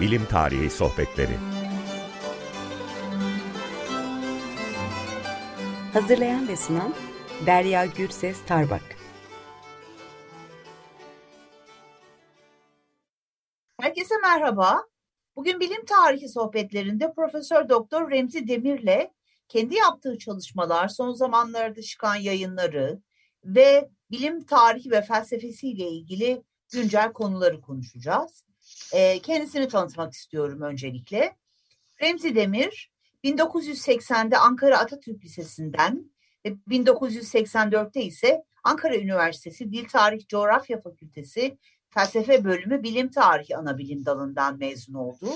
Bilim Tarihi Sohbetleri Hazırlayan ve sunan Derya Gürses Tarbak Herkese merhaba. Bugün bilim tarihi sohbetlerinde Profesör Doktor Remzi Demir'le kendi yaptığı çalışmalar, son zamanlarda çıkan yayınları ve bilim tarihi ve felsefesiyle ilgili güncel konuları konuşacağız. E, kendisini tanıtmak istiyorum öncelikle. Remzi Demir 1980'de Ankara Atatürk Lisesi'nden ve 1984'te ise Ankara Üniversitesi Dil Tarih Coğrafya Fakültesi Felsefe Bölümü Bilim Tarihi Anabilim Dalı'ndan mezun oldu.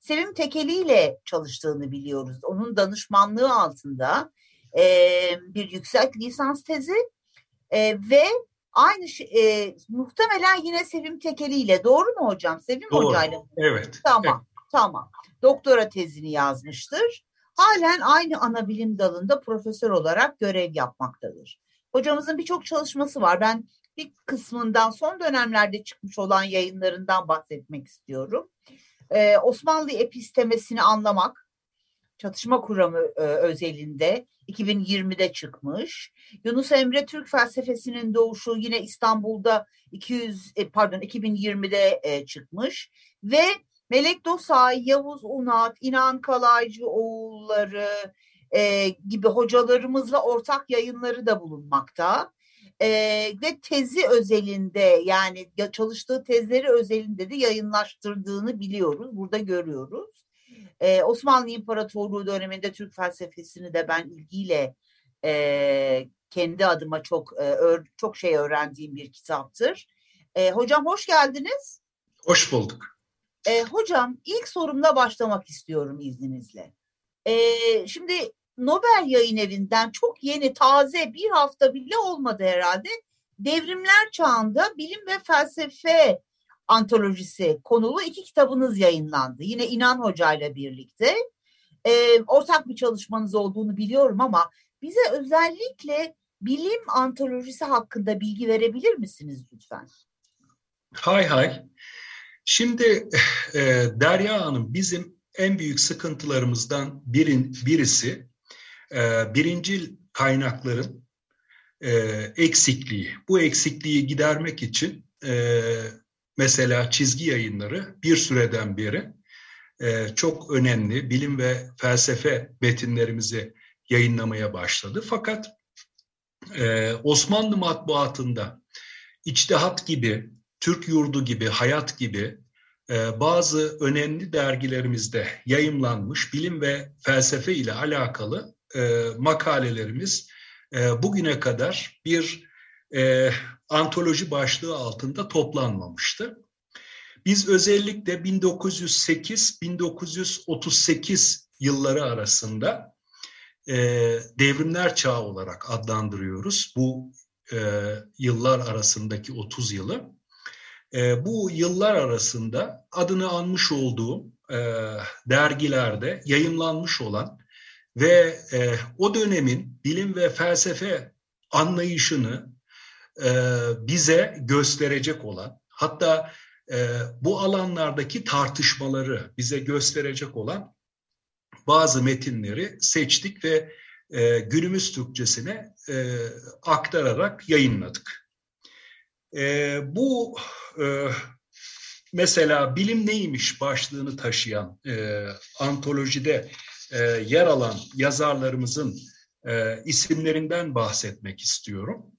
Sevim Tekeli ile çalıştığını biliyoruz. Onun danışmanlığı altında e, bir yüksek lisans tezi e, ve aynı e, muhtemelen yine Sevim Tekeli ile doğru mu hocam? Sevim doğru. hocayla. Evet. Tamam. Evet. Tamam. Doktora tezini yazmıştır. Halen aynı ana bilim dalında profesör olarak görev yapmaktadır. Hocamızın birçok çalışması var. Ben bir kısmından son dönemlerde çıkmış olan yayınlarından bahsetmek istiyorum. Ee, Osmanlı epistemesini anlamak, çatışma kuramı e, özelinde 2020'de çıkmış. Yunus Emre Türk felsefesinin doğuşu yine İstanbul'da 200 e, pardon 2020'de e, çıkmış ve Melek Dosay, Yavuz Unat, İnan Kalaycı oğulları e, gibi hocalarımızla ortak yayınları da bulunmakta. E, ve tezi özelinde yani çalıştığı tezleri özelinde de yayınlaştırdığını biliyoruz. Burada görüyoruz. Ee, Osmanlı İmparatorluğu döneminde Türk felsefesini de ben ilgiyle e, kendi adıma çok e, çok şey öğrendiğim bir kitaptır. E, hocam hoş geldiniz. Hoş bulduk. E, hocam ilk sorumla başlamak istiyorum izninizle. E, şimdi Nobel Yayın Evi'nden çok yeni, taze bir hafta bile olmadı herhalde. Devrimler Çağında Bilim ve Felsefe antolojisi konulu iki kitabınız yayınlandı. Yine İnan Hoca ile birlikte. E, ortak bir çalışmanız olduğunu biliyorum ama bize özellikle bilim antolojisi hakkında bilgi verebilir misiniz lütfen? Hay hay. Şimdi e, Derya Hanım bizim en büyük sıkıntılarımızdan birin, birisi e, birincil kaynakların e, eksikliği. Bu eksikliği gidermek için e, mesela çizgi yayınları bir süreden beri e, çok önemli bilim ve felsefe metinlerimizi yayınlamaya başladı. Fakat e, Osmanlı matbuatında İçtihat gibi, Türk Yurdu gibi, Hayat gibi e, bazı önemli dergilerimizde yayımlanmış bilim ve felsefe ile alakalı makalelerimiz bugüne kadar bir e, antoloji başlığı altında toplanmamıştı. Biz özellikle 1908-1938 yılları arasında e, devrimler çağı olarak adlandırıyoruz. Bu e, yıllar arasındaki 30 yılı. E, bu yıllar arasında adını anmış olduğum e, dergilerde yayınlanmış olan ve e, o dönemin bilim ve felsefe anlayışını bize gösterecek olan, hatta e, bu alanlardaki tartışmaları bize gösterecek olan bazı metinleri seçtik ve e, günümüz Türkçesine e, aktararak yayınladık. E, bu e, mesela bilim neymiş başlığını taşıyan e, antolojide e, yer alan yazarlarımızın e, isimlerinden bahsetmek istiyorum.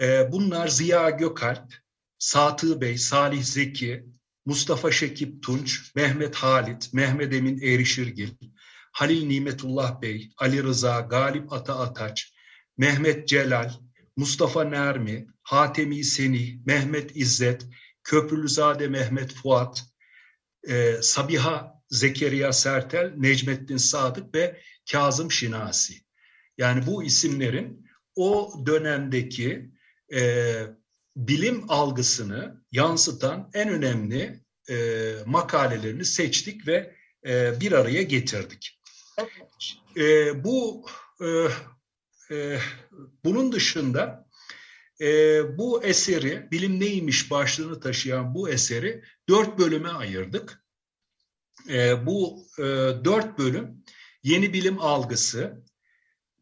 E, bunlar Ziya Gökalp, Satı Bey, Salih Zeki, Mustafa Şekip Tunç, Mehmet Halit, Mehmet Emin Erişirgil, Halil Nimetullah Bey, Ali Rıza, Galip Ata Ataç, Mehmet Celal, Mustafa Nermi, Hatemi Seni, Mehmet İzzet, Köprülüzade Mehmet Fuat, e, Sabiha Zekeriya Sertel, Necmettin Sadık ve Kazım Şinasi. Yani bu isimlerin o dönemdeki e, bilim algısını yansıtan en önemli e, makalelerini seçtik ve e, bir araya getirdik. E, bu e, e, bunun dışında e, bu eseri bilim neymiş başlığını taşıyan bu eseri dört bölüme ayırdık. e, bu e, dört bölüm yeni bilim algısı,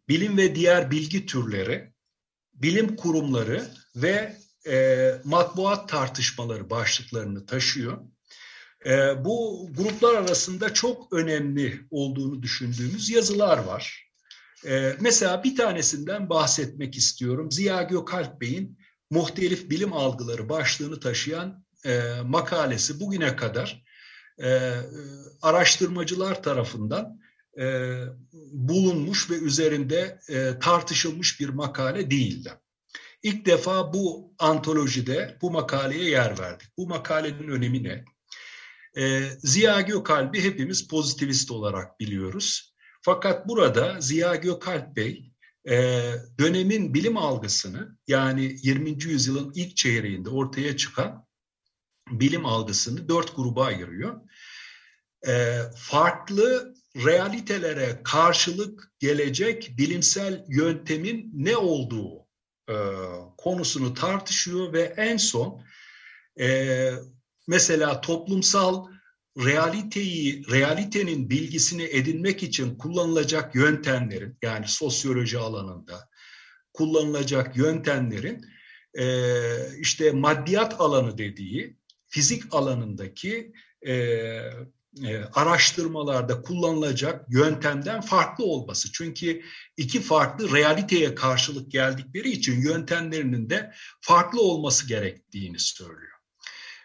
bilim ve diğer bilgi türleri, bilim kurumları ve e, matbuat tartışmaları başlıklarını taşıyor. E, bu gruplar arasında çok önemli olduğunu düşündüğümüz yazılar var. E, mesela bir tanesinden bahsetmek istiyorum. Ziya Gökalp Bey'in Muhtelif Bilim Algıları başlığını taşıyan e, makalesi bugüne kadar e, araştırmacılar tarafından e, bulunmuş ve üzerinde e, tartışılmış bir makale değildi. İlk defa bu antolojide bu makaleye yer verdik. Bu makalenin önemi ne? E, Ziya Gökalp'i hepimiz pozitivist olarak biliyoruz. Fakat burada Ziya Gökalp Bey e, dönemin bilim algısını yani 20. yüzyılın ilk çeyreğinde ortaya çıkan bilim algısını dört gruba ayırıyor. E, farklı realitelere karşılık gelecek bilimsel yöntemin ne olduğu e, konusunu tartışıyor ve en son e, mesela toplumsal realiteyi, realitenin bilgisini edinmek için kullanılacak yöntemlerin yani sosyoloji alanında kullanılacak yöntemlerin e, işte maddiyat alanı dediği fizik alanındaki e, araştırmalarda kullanılacak yöntemden farklı olması. Çünkü iki farklı realiteye karşılık geldikleri için yöntemlerinin de farklı olması gerektiğini söylüyor.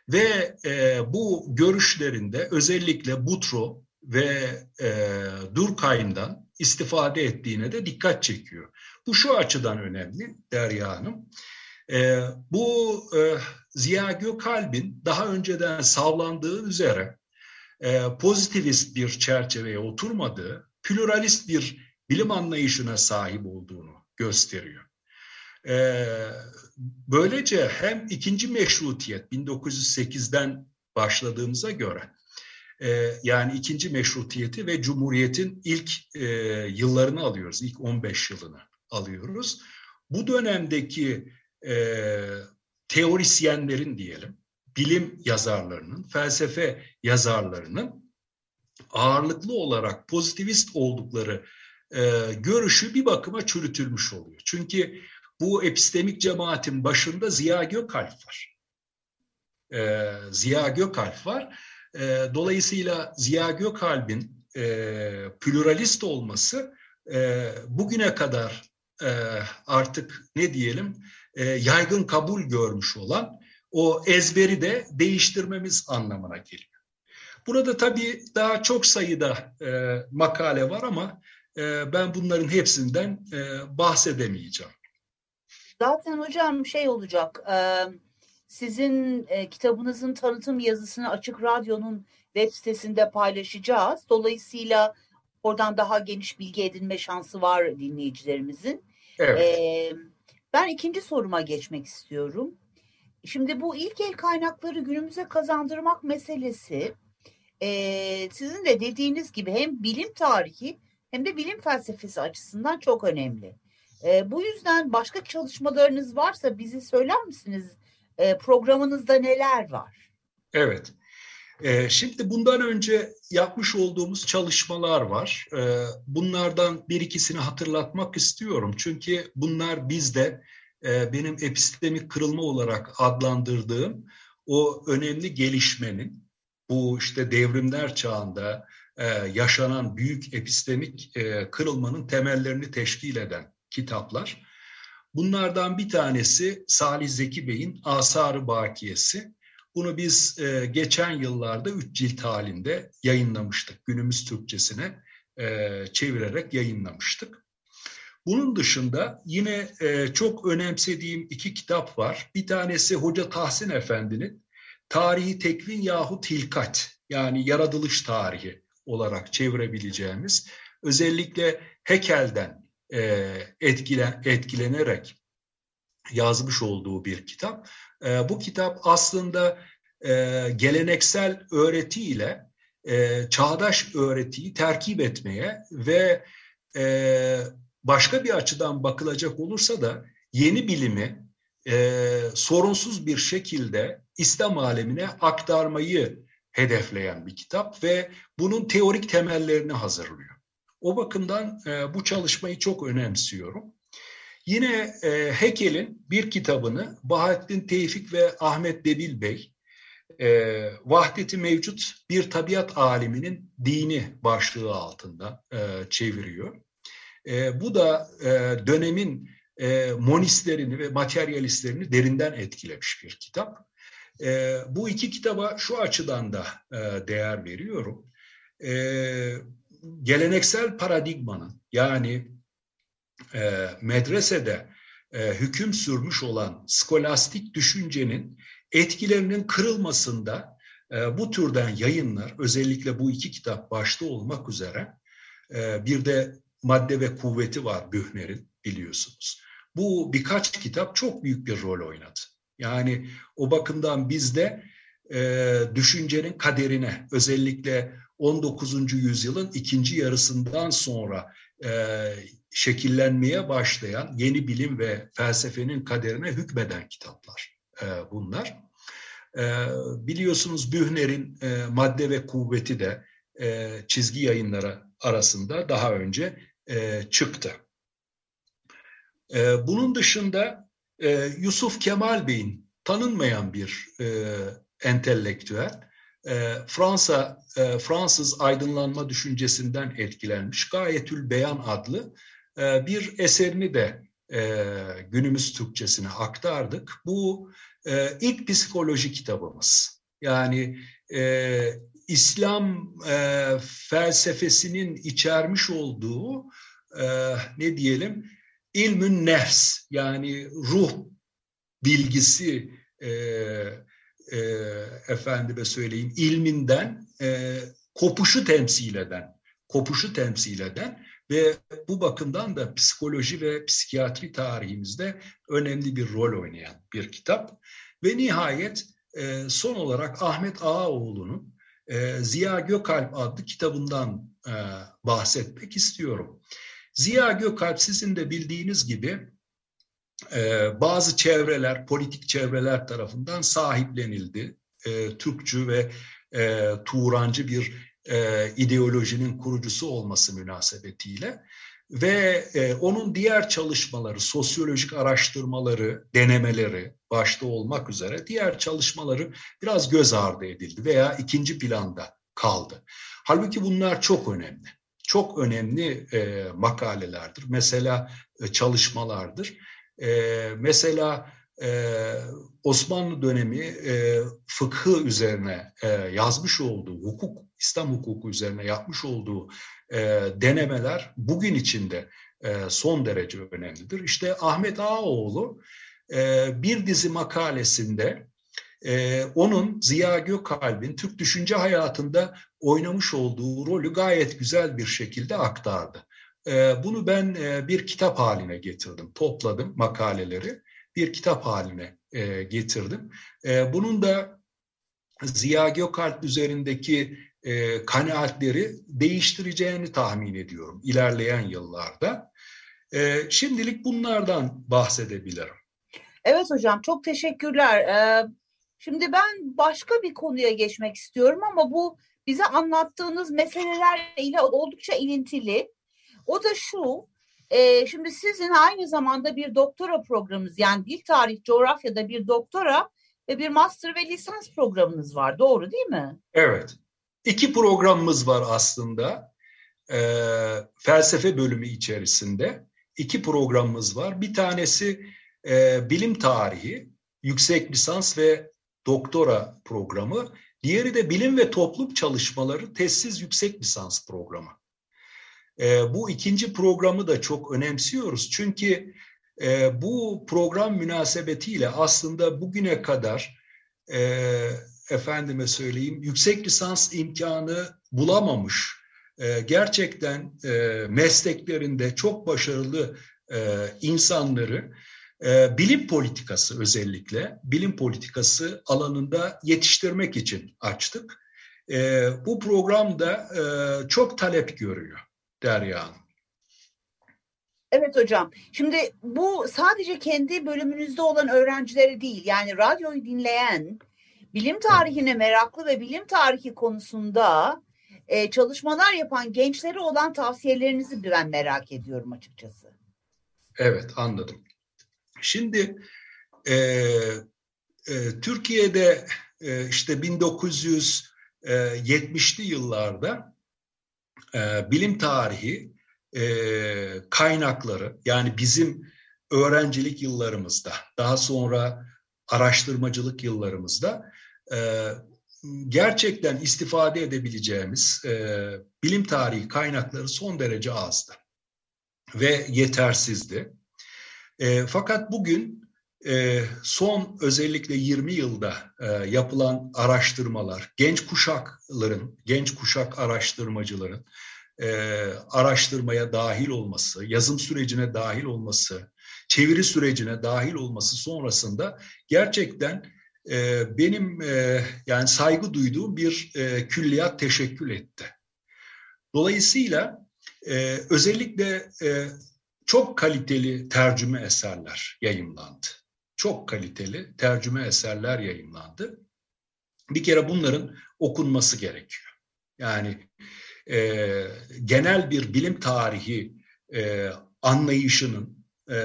Ve e, bu görüşlerinde özellikle Butro ve e, Durkheim'dan istifade ettiğine de dikkat çekiyor. Bu şu açıdan önemli Derya Hanım. E, bu e, Ziya Gökalp'in daha önceden savlandığı üzere e, pozitivist bir çerçeveye oturmadığı, pluralist bir bilim anlayışına sahip olduğunu gösteriyor. E, böylece hem ikinci meşrutiyet 1908'den başladığımıza göre e, yani ikinci meşrutiyeti ve cumhuriyetin ilk e, yıllarını alıyoruz, ilk 15 yılını alıyoruz. Bu dönemdeki e, teorisyenlerin diyelim, bilim yazarlarının, felsefe yazarlarının ağırlıklı olarak pozitivist oldukları e, görüşü bir bakıma çürütülmüş oluyor. Çünkü bu epistemik cemaatin başında Ziya Gökalp var. E, Ziya Gökalp var. E, dolayısıyla Ziya Gökalp'in e, pluralist olması e, bugüne kadar e, artık ne diyelim e, yaygın kabul görmüş olan o ezberi de değiştirmemiz anlamına geliyor. Burada tabii daha çok sayıda e, makale var ama e, ben bunların hepsinden e, bahsedemeyeceğim. Zaten hocam şey olacak, e, sizin e, kitabınızın tanıtım yazısını Açık Radyo'nun web sitesinde paylaşacağız. Dolayısıyla oradan daha geniş bilgi edinme şansı var dinleyicilerimizin. Evet. E, ben ikinci soruma geçmek istiyorum. Şimdi bu ilk el kaynakları günümüze kazandırmak meselesi e, sizin de dediğiniz gibi hem bilim tarihi hem de bilim felsefesi açısından çok önemli. E, bu yüzden başka çalışmalarınız varsa bizi söyler misiniz? E, programınızda neler var? Evet. E, şimdi bundan önce yapmış olduğumuz çalışmalar var. E, bunlardan bir ikisini hatırlatmak istiyorum. Çünkü bunlar bizde e, benim epistemik kırılma olarak adlandırdığım o önemli gelişmenin bu işte devrimler çağında e, yaşanan büyük epistemik e, kırılmanın temellerini teşkil eden kitaplar. Bunlardan bir tanesi Salih Zeki Bey'in Asar-ı Bakiyesi. Bunu biz geçen yıllarda üç cilt halinde yayınlamıştık. Günümüz Türkçesine çevirerek yayınlamıştık. Bunun dışında yine e, çok önemsediğim iki kitap var. Bir tanesi Hoca Tahsin Efendi'nin Tarihi Tekvin yahut Hilkat yani yaratılış tarihi olarak çevirebileceğimiz özellikle Hekel'den e, etkilen, etkilenerek yazmış olduğu bir kitap. E, bu kitap aslında e, geleneksel öğretiyle e, çağdaş öğretiyi terkip etmeye ve e, başka bir açıdan bakılacak olursa da yeni bilimi e, sorunsuz bir şekilde İslam alemine aktarmayı hedefleyen bir kitap ve bunun teorik temellerini hazırlıyor. O bakımdan e, bu çalışmayı çok önemsiyorum. Yine e, Hekel'in bir kitabını Bahattin Tevfik ve Ahmet Debil Bey, e, Vahdeti Mevcut Bir Tabiat Aliminin Dini başlığı altında e, çeviriyor. E, bu da e, dönemin e, monistlerini ve materyalistlerini derinden etkilemiş bir kitap. E, bu iki kitaba şu açıdan da e, değer veriyorum. E, geleneksel paradigmanın yani e, medresede e, hüküm sürmüş olan skolastik düşüncenin etkilerinin kırılmasında e, bu türden yayınlar özellikle bu iki kitap başta olmak üzere e, bir de madde ve kuvveti var Bühner'in biliyorsunuz. Bu birkaç kitap çok büyük bir rol oynadı. Yani o bakımdan bizde e, düşüncenin kaderine özellikle 19. yüzyılın ikinci yarısından sonra e, şekillenmeye başlayan yeni bilim ve felsefenin kaderine hükmeden kitaplar e, bunlar. E, biliyorsunuz Bühner'in e, Madde ve Kuvveti de e, çizgi yayınları arasında daha önce e, çıktı. E, bunun dışında e, Yusuf Kemal Bey'in tanınmayan bir e, entelektüel, e, Fransa e, Fransız aydınlanma düşüncesinden etkilenmiş Gayetül Beyan adlı e, bir eserini de e, günümüz Türkçesine aktardık. Bu e, ilk psikoloji kitabımız. Yani e, İslam e, felsefesinin içermiş olduğu e, ne diyelim ilmün nefs yani ruh bilgisi e, e, efendime söyleyeyim ilminden e, kopuşu temsil eden kopuşu temsil eden ve bu bakımdan da psikoloji ve psikiyatri tarihimizde önemli bir rol oynayan bir kitap. Ve nihayet e, son olarak Ahmet Ağaoğlu'nun e, Ziya Gökalp adlı kitabından e, bahsetmek istiyorum. Ziya Gökalp sizin de bildiğiniz gibi e, bazı çevreler, politik çevreler tarafından sahiplenildi. E, Türkçü ve e, Turancı bir e, ideolojinin kurucusu olması münasebetiyle ve e, onun diğer çalışmaları, sosyolojik araştırmaları, denemeleri başta olmak üzere diğer çalışmaları biraz göz ardı edildi veya ikinci planda kaldı. Halbuki bunlar çok önemli. Çok önemli e, makalelerdir. Mesela e, çalışmalardır. E, mesela e, Osmanlı dönemi e, fıkhı üzerine e, yazmış olduğu, hukuk, İslam hukuku üzerine yapmış olduğu e, denemeler bugün içinde e, son derece önemlidir. İşte Ahmet Ağaoğlu e, bir dizi makalesinde e, onun Ziya Gökalp'in Türk düşünce hayatında oynamış olduğu rolü gayet güzel bir şekilde aktardı. E, bunu ben e, bir kitap haline getirdim, topladım makaleleri bir kitap haline e, getirdim. E, bunun da Ziya Gökalp üzerindeki e, kanaatleri değiştireceğini tahmin ediyorum ilerleyen yıllarda. E, şimdilik bunlardan bahsedebilirim. Evet hocam çok teşekkürler. Ee, şimdi ben başka bir konuya geçmek istiyorum ama bu bize anlattığınız meselelerle oldukça ilintili. O da şu, e, şimdi sizin aynı zamanda bir doktora programınız yani dil tarih coğrafyada bir doktora ve bir master ve lisans programınız var. Doğru değil mi? Evet. İki programımız var aslında. E, felsefe bölümü içerisinde iki programımız var. Bir tanesi e, bilim tarihi, yüksek lisans ve doktora programı. Diğeri de bilim ve toplum çalışmaları tezsiz yüksek lisans programı. E, bu ikinci programı da çok önemsiyoruz. Çünkü e, bu program münasebetiyle aslında bugüne kadar e, efendime söyleyeyim yüksek lisans imkanı bulamamış e, gerçekten e, mesleklerinde çok başarılı e, insanları e, bilim politikası özellikle bilim politikası alanında yetiştirmek için açtık. E, bu program da e, çok talep görüyor. Derya Hanım. Evet hocam. Şimdi bu sadece kendi bölümünüzde olan öğrencilere değil yani radyoyu dinleyen Bilim tarihine meraklı ve bilim tarihi konusunda e, çalışmalar yapan gençlere olan tavsiyelerinizi ben merak ediyorum açıkçası. Evet anladım. Şimdi e, e, Türkiye'de e, işte 1970'li yıllarda e, bilim tarihi e, kaynakları yani bizim öğrencilik yıllarımızda daha sonra araştırmacılık yıllarımızda e, gerçekten istifade edebileceğimiz e, bilim tarihi kaynakları son derece azdı ve yetersizdi. E, fakat bugün e, son özellikle 20 yılda e, yapılan araştırmalar, genç kuşakların, genç kuşak araştırmacıların e, araştırmaya dahil olması, yazım sürecine dahil olması, çeviri sürecine dahil olması sonrasında gerçekten e, benim e, yani saygı duyduğum bir e, külliyat teşekkül etti. Dolayısıyla e, özellikle e, çok kaliteli tercüme eserler yayımlandı. Çok kaliteli tercüme eserler yayımlandı. Bir kere bunların okunması gerekiyor. Yani e, genel bir bilim tarihi e, anlayışının, e,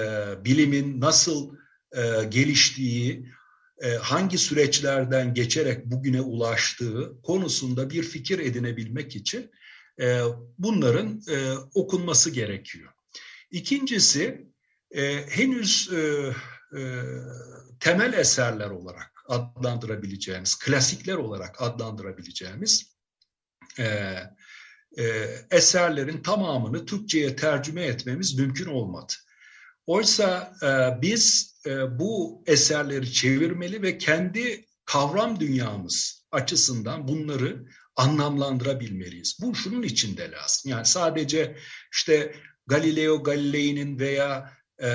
bilimin nasıl e, geliştiği, e, hangi süreçlerden geçerek bugüne ulaştığı konusunda bir fikir edinebilmek için e, bunların e, okunması gerekiyor. İkincisi e, henüz e, e, temel eserler olarak adlandırabileceğimiz, klasikler olarak adlandırabileceğimiz e, e, eserlerin tamamını Türkçe'ye tercüme etmemiz mümkün olmadı. Oysa e, biz e, bu eserleri çevirmeli ve kendi kavram dünyamız açısından bunları anlamlandırabilmeliyiz. Bu şunun için de lazım. Yani sadece işte Galileo Galilei'nin veya e,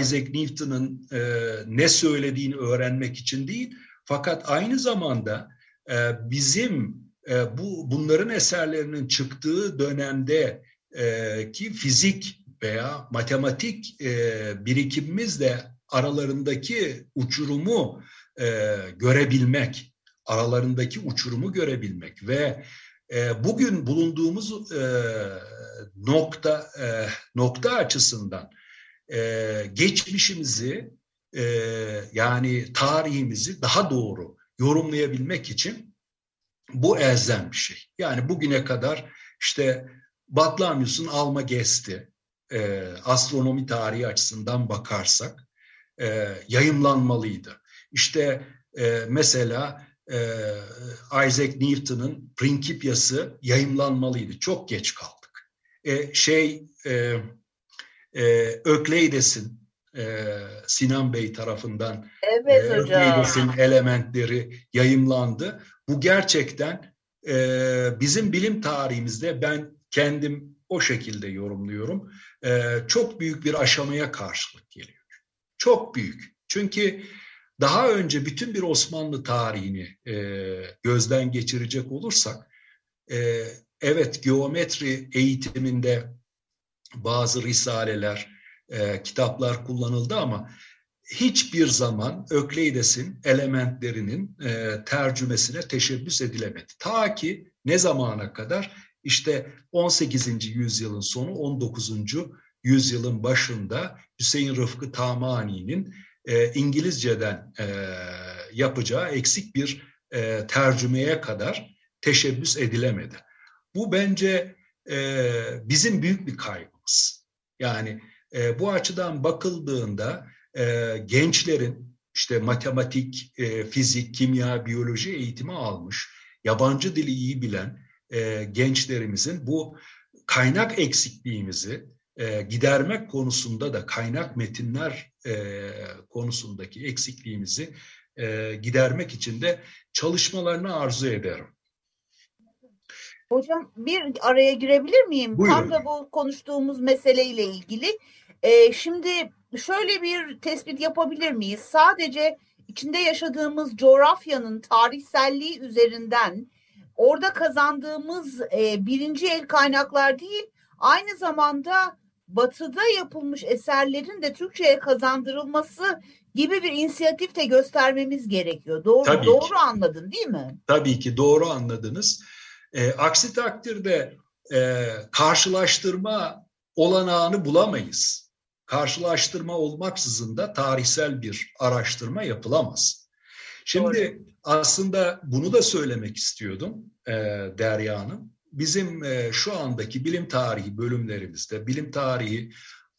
Isaac Newton'ın e, ne söylediğini öğrenmek için değil, fakat aynı zamanda e, bizim e, bu bunların eserlerinin çıktığı dönemde e, ki fizik veya matematik e, birikimimizle aralarındaki uçurumu e, görebilmek, aralarındaki uçurumu görebilmek ve e, bugün bulunduğumuz e, nokta e, nokta açısından e, geçmişimizi e, yani tarihimizi daha doğru yorumlayabilmek için bu elzem bir şey. Yani bugüne kadar işte Batlamyus'un Alma Gesti e, astronomi tarihi açısından bakarsak e, yayımlanmalıydı. İşte e, mesela e, Isaac Newton'ın Principia'sı yayımlanmalıydı. Çok geç kaldık. E, şey e, e, Ökleides'in e, Sinan Bey tarafından evet, e, Ökleides'in elementleri yayımlandı. Bu gerçekten e, bizim bilim tarihimizde ben kendim o şekilde yorumluyorum. E, çok büyük bir aşamaya karşılık geliyor. Çok büyük. Çünkü daha önce bütün bir Osmanlı tarihini e, gözden geçirecek olursak, e, evet geometri eğitiminde bazı risaleler, e, kitaplar kullanıldı ama hiçbir zaman Ökleides'in elementlerinin e, tercümesine teşebbüs edilemedi. Ta ki ne zamana kadar? İşte 18. yüzyılın sonu 19. yüzyılın başında Hüseyin Rıfkı Tamani'nin e, İngilizceden e, yapacağı eksik bir e, tercümeye kadar teşebbüs edilemedi. Bu bence e, bizim büyük bir kaybımız. Yani e, bu açıdan bakıldığında e, gençlerin işte matematik, e, fizik, kimya, biyoloji eğitimi almış, yabancı dili iyi bilen e, gençlerimizin bu kaynak eksikliğimizi e, gidermek konusunda da kaynak metinler e, konusundaki eksikliğimizi e, gidermek için de çalışmalarını arzu ederim. Hocam bir araya girebilir miyim? Buyurun. Tam da bu konuştuğumuz meseleyle ilgili. Ee, şimdi şöyle bir tespit yapabilir miyiz? Sadece içinde yaşadığımız coğrafyanın tarihselliği üzerinden orada kazandığımız e, birinci el kaynaklar değil, aynı zamanda batıda yapılmış eserlerin de Türkçe'ye kazandırılması gibi bir inisiyatif de göstermemiz gerekiyor. Doğru Tabii doğru ki. anladın değil mi? Tabii ki doğru anladınız. E, aksi takdirde e, karşılaştırma olanağını bulamayız. Karşılaştırma olmaksızın da tarihsel bir araştırma yapılamaz. Şimdi Doğru. aslında bunu da söylemek istiyordum e, Derya Hanım. Bizim e, şu andaki bilim tarihi bölümlerimizde, bilim tarihi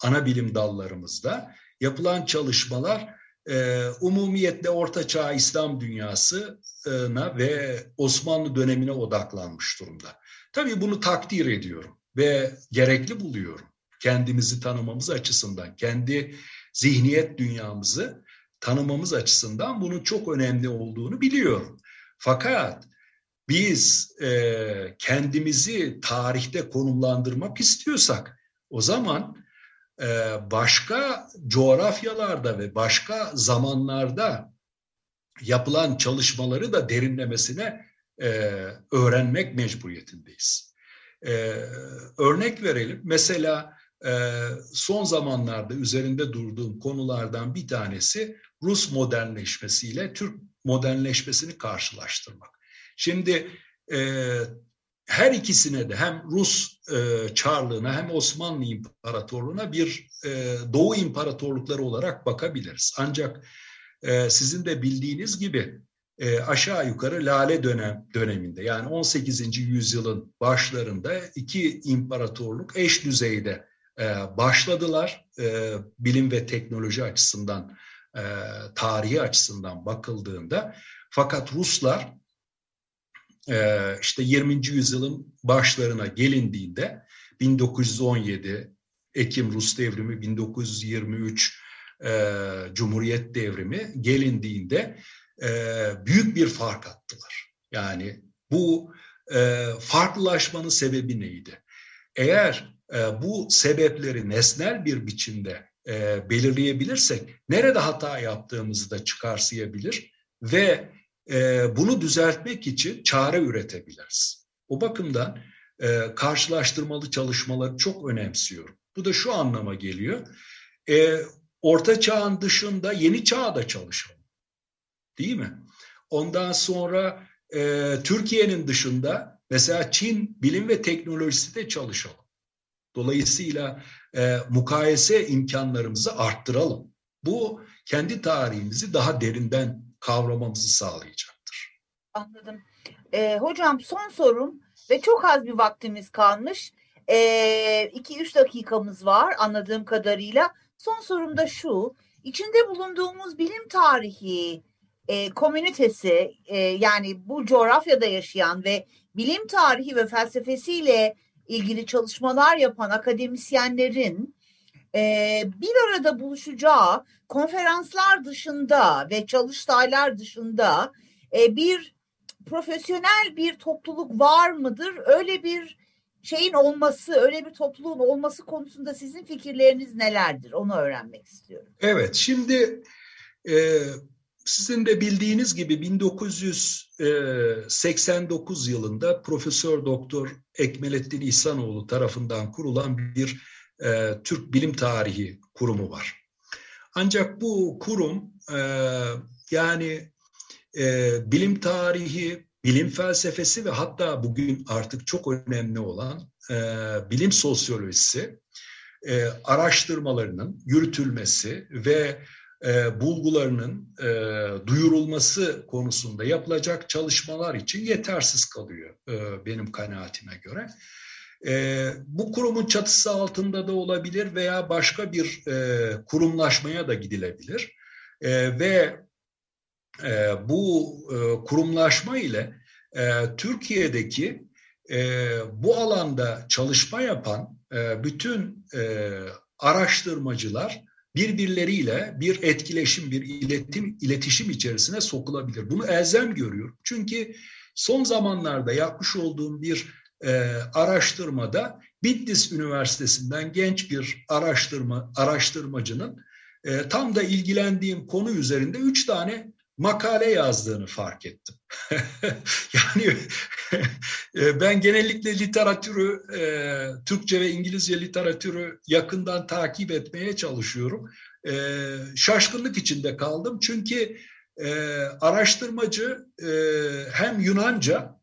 ana bilim dallarımızda yapılan çalışmalar e, umumiyetle Orta Çağ İslam dünyasına ve Osmanlı dönemine odaklanmış durumda. Tabii bunu takdir ediyorum ve gerekli buluyorum. Kendimizi tanımamız açısından, kendi zihniyet dünyamızı tanımamız açısından bunun çok önemli olduğunu biliyorum. Fakat biz e, kendimizi tarihte konumlandırmak istiyorsak o zaman e, başka coğrafyalarda ve başka zamanlarda yapılan çalışmaları da derinlemesine e, öğrenmek mecburiyetindeyiz. E, örnek verelim. Mesela e, son zamanlarda üzerinde durduğum konulardan bir tanesi Rus modernleşmesiyle Türk modernleşmesini karşılaştırmak. Şimdi e, her ikisine de hem Rus e, Çarlığına hem Osmanlı İmparatorluğu'na bir e, Doğu İmparatorlukları olarak bakabiliriz. Ancak e, sizin de bildiğiniz gibi e, aşağı yukarı Lale dönem döneminde yani 18. yüzyılın başlarında iki imparatorluk eş düzeyde e, başladılar. E, bilim ve teknoloji açısından, e, tarihi açısından bakıldığında. Fakat Ruslar e, işte 20. yüzyılın başlarına gelindiğinde 1917 Ekim Rus devrimi, 1923 e, Cumhuriyet devrimi gelindiğinde e, büyük bir fark attılar. Yani bu e, farklılaşmanın sebebi neydi? Eğer e, bu sebepleri nesnel bir biçimde e, belirleyebilirsek nerede hata yaptığımızı da çıkarsayabilir ve e, bunu düzeltmek için çare üretebiliriz. O bakımdan e, karşılaştırmalı çalışmaları çok önemsiyorum. Bu da şu anlama geliyor. E, orta çağın dışında yeni çağda çalışalım. Değil mi? Ondan sonra e, Türkiye'nin dışında mesela Çin bilim ve teknolojisi de çalışalım. Dolayısıyla e, mukayese imkanlarımızı arttıralım. Bu kendi tarihimizi daha derinden kavramamızı sağlayacaktır. Anladım. E, hocam son sorum ve çok az bir vaktimiz kalmış. 2-3 e, dakikamız var anladığım kadarıyla. Son sorum da şu. İçinde bulunduğumuz bilim tarihi e, komünitesi e, yani bu coğrafyada yaşayan ve bilim tarihi ve felsefesiyle ilgili çalışmalar yapan akademisyenlerin e, bir arada buluşacağı konferanslar dışında ve çalıştaylar dışında e, bir profesyonel bir topluluk var mıdır? Öyle bir şeyin olması, öyle bir topluluğun olması konusunda sizin fikirleriniz nelerdir? Onu öğrenmek istiyorum. Evet, şimdi e, sizin de bildiğiniz gibi 1989 yılında Profesör Doktor Ekmelettin İhsanoğlu tarafından kurulan bir e, Türk Bilim Tarihi Kurumu var. Ancak bu kurum e, yani e, bilim tarihi, bilim felsefesi ve hatta bugün artık çok önemli olan e, bilim sosyolojisi e, araştırmalarının yürütülmesi ve e, bulgularının e, duyurulması konusunda yapılacak çalışmalar için yetersiz kalıyor e, benim kanaatime göre. E, bu kurumun çatısı altında da olabilir veya başka bir e, kurumlaşmaya da gidilebilir. E, ve e, bu e, kurumlaşma ile e, Türkiye'deki e, bu alanda çalışma yapan e, bütün e, araştırmacılar birbirleriyle bir etkileşim, bir iletim, iletişim içerisine sokulabilir. Bunu elzem görüyorum. Çünkü son zamanlarda yapmış olduğum bir e, araştırmada Bitlis Üniversitesi'nden genç bir araştırma araştırmacının e, tam da ilgilendiğim konu üzerinde üç tane makale yazdığını fark ettim. yani e, ben genellikle literatürü, e, Türkçe ve İngilizce literatürü yakından takip etmeye çalışıyorum. E, şaşkınlık içinde kaldım çünkü araştırmacı hem Yunanca,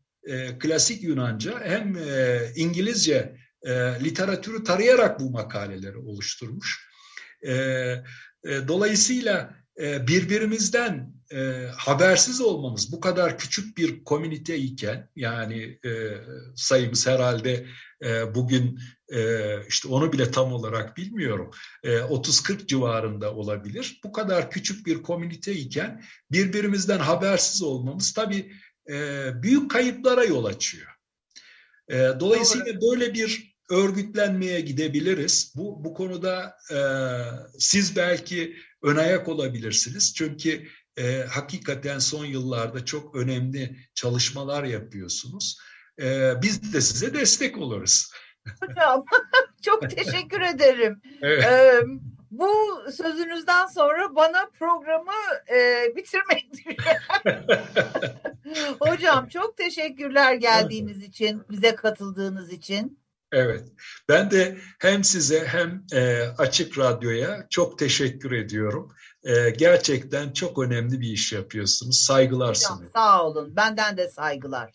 klasik Yunanca hem İngilizce literatürü tarayarak bu makaleleri oluşturmuş. Dolayısıyla birbirimizden e, habersiz olmamız bu kadar küçük bir komünite iken yani e, sayımız herhalde e, bugün e, işte onu bile tam olarak bilmiyorum e, 30-40 civarında olabilir. Bu kadar küçük bir komünite iken birbirimizden habersiz olmamız tabii e, büyük kayıplara yol açıyor. E, dolayısıyla böyle bir örgütlenmeye gidebiliriz. Bu bu konuda e, siz belki ön ayak olabilirsiniz. Çünkü e, hakikaten son yıllarda çok önemli çalışmalar yapıyorsunuz. E, biz de size destek oluruz. Hocam çok teşekkür ederim. Evet. Ee, bu sözünüzden sonra bana programı e, bitirmek Hocam çok teşekkürler geldiğiniz için, bize katıldığınız için. Evet, ben de hem size hem e, Açık Radyo'ya çok teşekkür ediyorum. E, gerçekten çok önemli bir iş yapıyorsunuz. Saygılar sunuyorum. Sağ olun, benden de saygılar.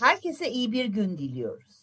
Herkese iyi bir gün diliyoruz.